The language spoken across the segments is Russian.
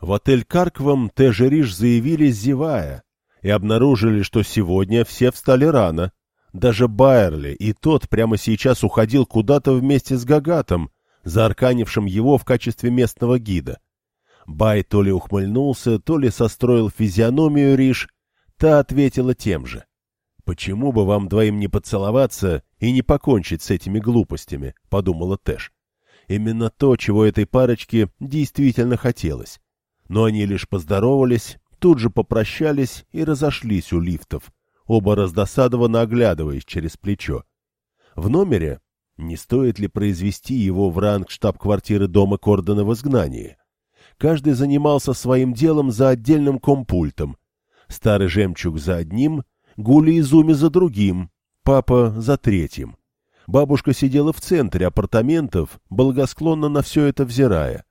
В отель Карквам Теж и Риш заявились, зевая, и обнаружили, что сегодня все встали рано. Даже Байерли, и тот прямо сейчас уходил куда-то вместе с Гагатом, заарканившим его в качестве местного гида. Бай то ли ухмыльнулся, то ли состроил физиономию Риш, та ответила тем же. «Почему бы вам двоим не поцеловаться и не покончить с этими глупостями?» — подумала Тэш. Именно то, чего этой парочке действительно хотелось. Но они лишь поздоровались, тут же попрощались и разошлись у лифтов, оба раздосадованно оглядываясь через плечо. В номере не стоит ли произвести его в ранг штаб-квартиры дома Кордона в изгнании? Каждый занимался своим делом за отдельным компультом. Старый жемчуг за одним, Гули и Зуми за другим, папа за третьим. Бабушка сидела в центре апартаментов, благосклонно на все это взирая.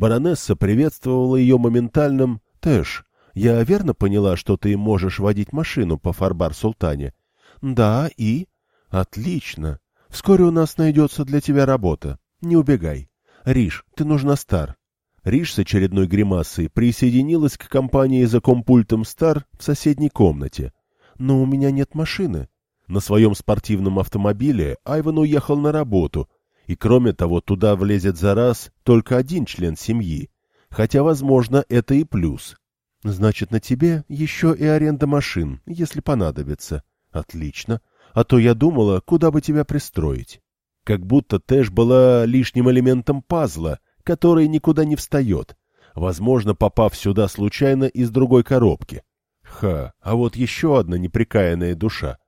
Баронесса приветствовала ее моментальным «Тэш, я верно поняла, что ты можешь водить машину по Фарбар-Султане?» «Да, и?» «Отлично. Вскоре у нас найдется для тебя работа. Не убегай. Риш, ты нужна Стар». Риш с очередной гримасой присоединилась к компании за компультом Стар в соседней комнате. «Но у меня нет машины». На своем спортивном автомобиле Айван уехал на работу, и кроме того туда влезет за раз только один член семьи, хотя, возможно, это и плюс. Значит, на тебе еще и аренда машин, если понадобится. Отлично. А то я думала, куда бы тебя пристроить. Как будто Тэш была лишним элементом пазла, который никуда не встает, возможно, попав сюда случайно из другой коробки. Ха, а вот еще одна неприкаянная душа.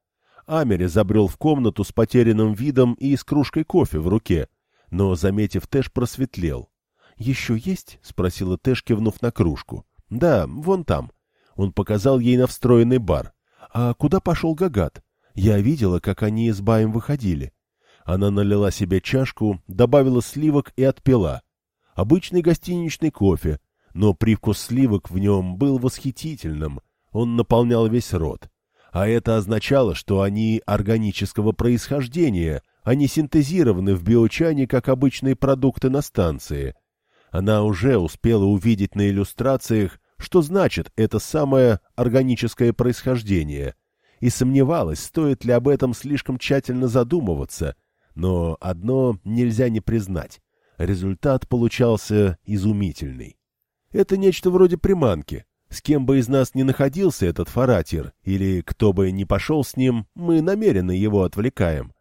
Амери забрел в комнату с потерянным видом и с кружкой кофе в руке, но, заметив Тэш, просветлел. — Еще есть? — спросила Тэш, кивнув на кружку. «Да, вон там». Он показал ей на встроенный бар. «А куда пошел Гагат? Я видела, как они с Баем выходили». Она налила себе чашку, добавила сливок и отпила. Обычный гостиничный кофе, но привкус сливок в нем был восхитительным. Он наполнял весь рот. А это означало, что они органического происхождения, а не синтезированы в биочане, как обычные продукты на станции. Она уже успела увидеть на иллюстрациях, что значит это самое органическое происхождение, и сомневалась, стоит ли об этом слишком тщательно задумываться, но одно нельзя не признать. Результат получался изумительный. Это нечто вроде приманки. С кем бы из нас ни находился этот фаратир, или кто бы ни пошел с ним, мы намеренно его отвлекаем.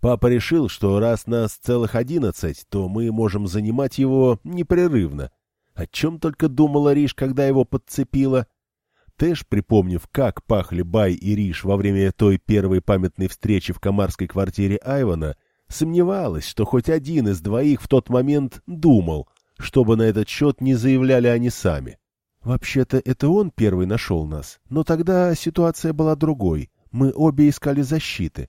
Папа решил, что раз нас целых одиннадцать, то мы можем занимать его непрерывно, о чем только думала Риш, когда его подцепила. Тэш, припомнив, как пахли Бай и Риш во время той первой памятной встречи в комарской квартире Айвана, сомневалась, что хоть один из двоих в тот момент думал, чтобы на этот счет не заявляли они сами. Вообще-то это он первый нашел нас, но тогда ситуация была другой. Мы обе искали защиты.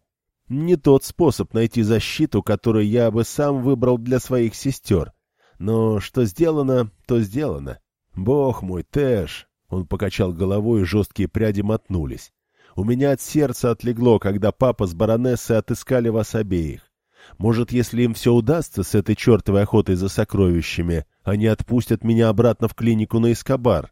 Не тот способ найти защиту, который я бы сам выбрал для своих сестер. Но что сделано, то сделано. Бог мой, Тэш! Он покачал головой, и жесткие пряди мотнулись. У меня от сердца отлегло, когда папа с баронессой отыскали вас обеих. Может, если им все удастся с этой чертовой охотой за сокровищами, они отпустят меня обратно в клинику на Эскобар.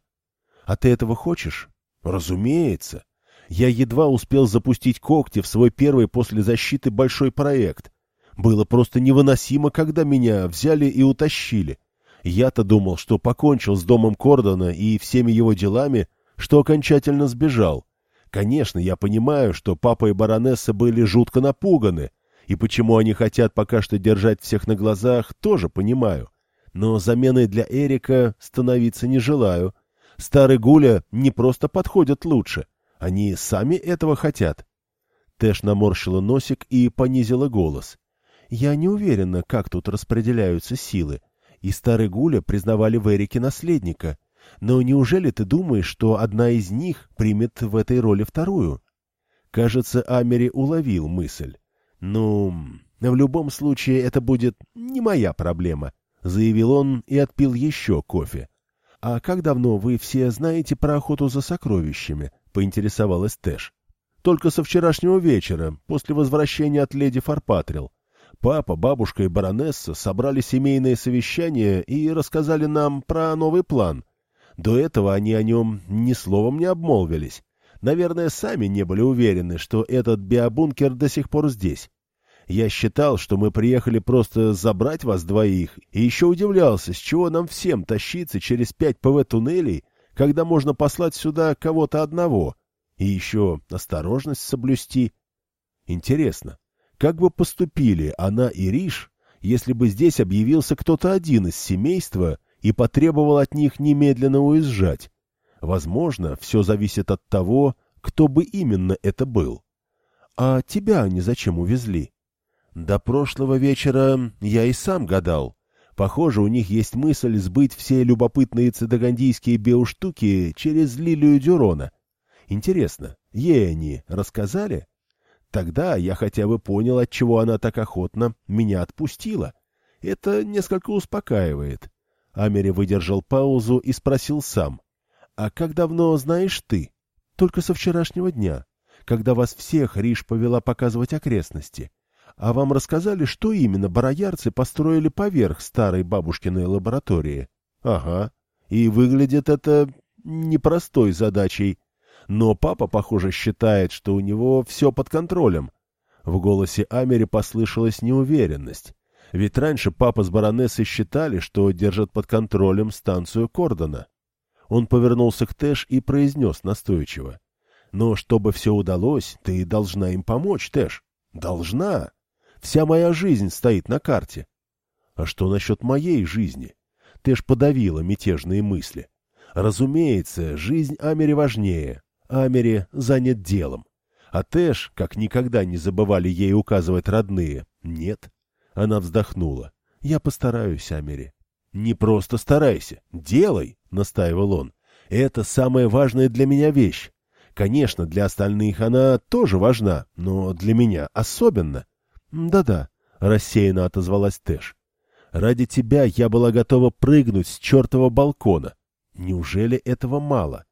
А ты этого хочешь? Разумеется. Я едва успел запустить когти в свой первый после защиты большой проект. Было просто невыносимо, когда меня взяли и утащили. Я-то думал, что покончил с домом Кордона и всеми его делами, что окончательно сбежал. Конечно, я понимаю, что папа и баронесса были жутко напуганы, и почему они хотят пока что держать всех на глазах, тоже понимаю. Но заменой для Эрика становиться не желаю. Старый Гуля не просто подходят лучше, они сами этого хотят. Тэш наморщила носик и понизила голос. Я не уверена, как тут распределяются силы. И старый Гуля признавали в Эрике наследника. Но неужели ты думаешь, что одна из них примет в этой роли вторую? Кажется, Амери уловил мысль. Ну, в любом случае это будет не моя проблема, заявил он и отпил еще кофе. А как давно вы все знаете про охоту за сокровищами? поинтересовалась Тэш. Только со вчерашнего вечера, после возвращения от леди Фарпатрил. Папа, бабушка и баронесса собрали семейное совещание и рассказали нам про новый план. До этого они о нем ни словом не обмолвились. Наверное, сами не были уверены, что этот биобункер до сих пор здесь. Я считал, что мы приехали просто забрать вас двоих, и еще удивлялся, с чего нам всем тащиться через пять ПВ-туннелей, когда можно послать сюда кого-то одного, и еще осторожность соблюсти. Интересно, как бы поступили она и Риш, если бы здесь объявился кто-то один из семейства и потребовал от них немедленно уезжать? Возможно, все зависит от того, кто бы именно это был. А тебя они зачем увезли? До прошлого вечера я и сам гадал. Похоже, у них есть мысль сбыть все любопытные цидагандийские биоштуки через Лилию Дюрона. Интересно, ей они рассказали? Тогда я хотя бы понял, отчего она так охотно меня отпустила. Это несколько успокаивает. Амери выдержал паузу и спросил сам. «А как давно знаешь ты?» «Только со вчерашнего дня, когда вас всех Риш повела показывать окрестности. А вам рассказали, что именно бароярцы построили поверх старой бабушкиной лаборатории?» «Ага. И выглядит это непростой задачей. Но папа, похоже, считает, что у него все под контролем. В голосе Амери послышалась неуверенность. Ведь раньше папа с баронессой считали, что держат под контролем станцию Кордона. Он повернулся к Тэш и произнес настойчиво. «Но чтобы все удалось, ты должна им помочь, Тэш. Должна. Вся моя жизнь стоит на карте. А что насчет моей жизни? Тэш подавила мятежные мысли. Разумеется, жизнь Амери важнее, Амери занят делом. А Тэш, как никогда не забывали ей указывать родные, нет. Она вздохнула. «Я постараюсь, Амери». «Не просто старайся, делай», — настаивал он. «Это самая важная для меня вещь. Конечно, для остальных она тоже важна, но для меня особенно». «Да-да», — рассеянно отозвалась Тэш. «Ради тебя я была готова прыгнуть с чертова балкона. Неужели этого мало?»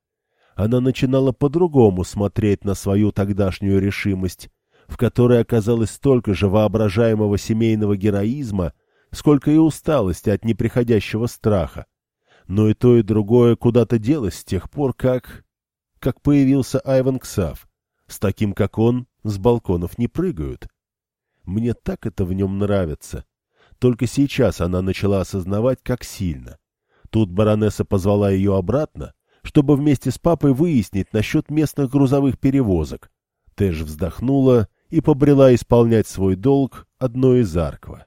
она начинала по-другому смотреть на свою тогдашнюю решимость, в которой оказалось столько же воображаемого семейного героизма, сколько и усталости от неприходящего страха. Но и то, и другое куда-то делось с тех пор, как... как появился Айван Ксав. С таким, как он, с балконов не прыгают. Мне так это в нем нравится. Только сейчас она начала осознавать, как сильно. Тут баронесса позвала ее обратно, чтобы вместе с папой выяснить насчет местных грузовых перевозок. Тэш вздохнула и побрела исполнять свой долг одной из Арква.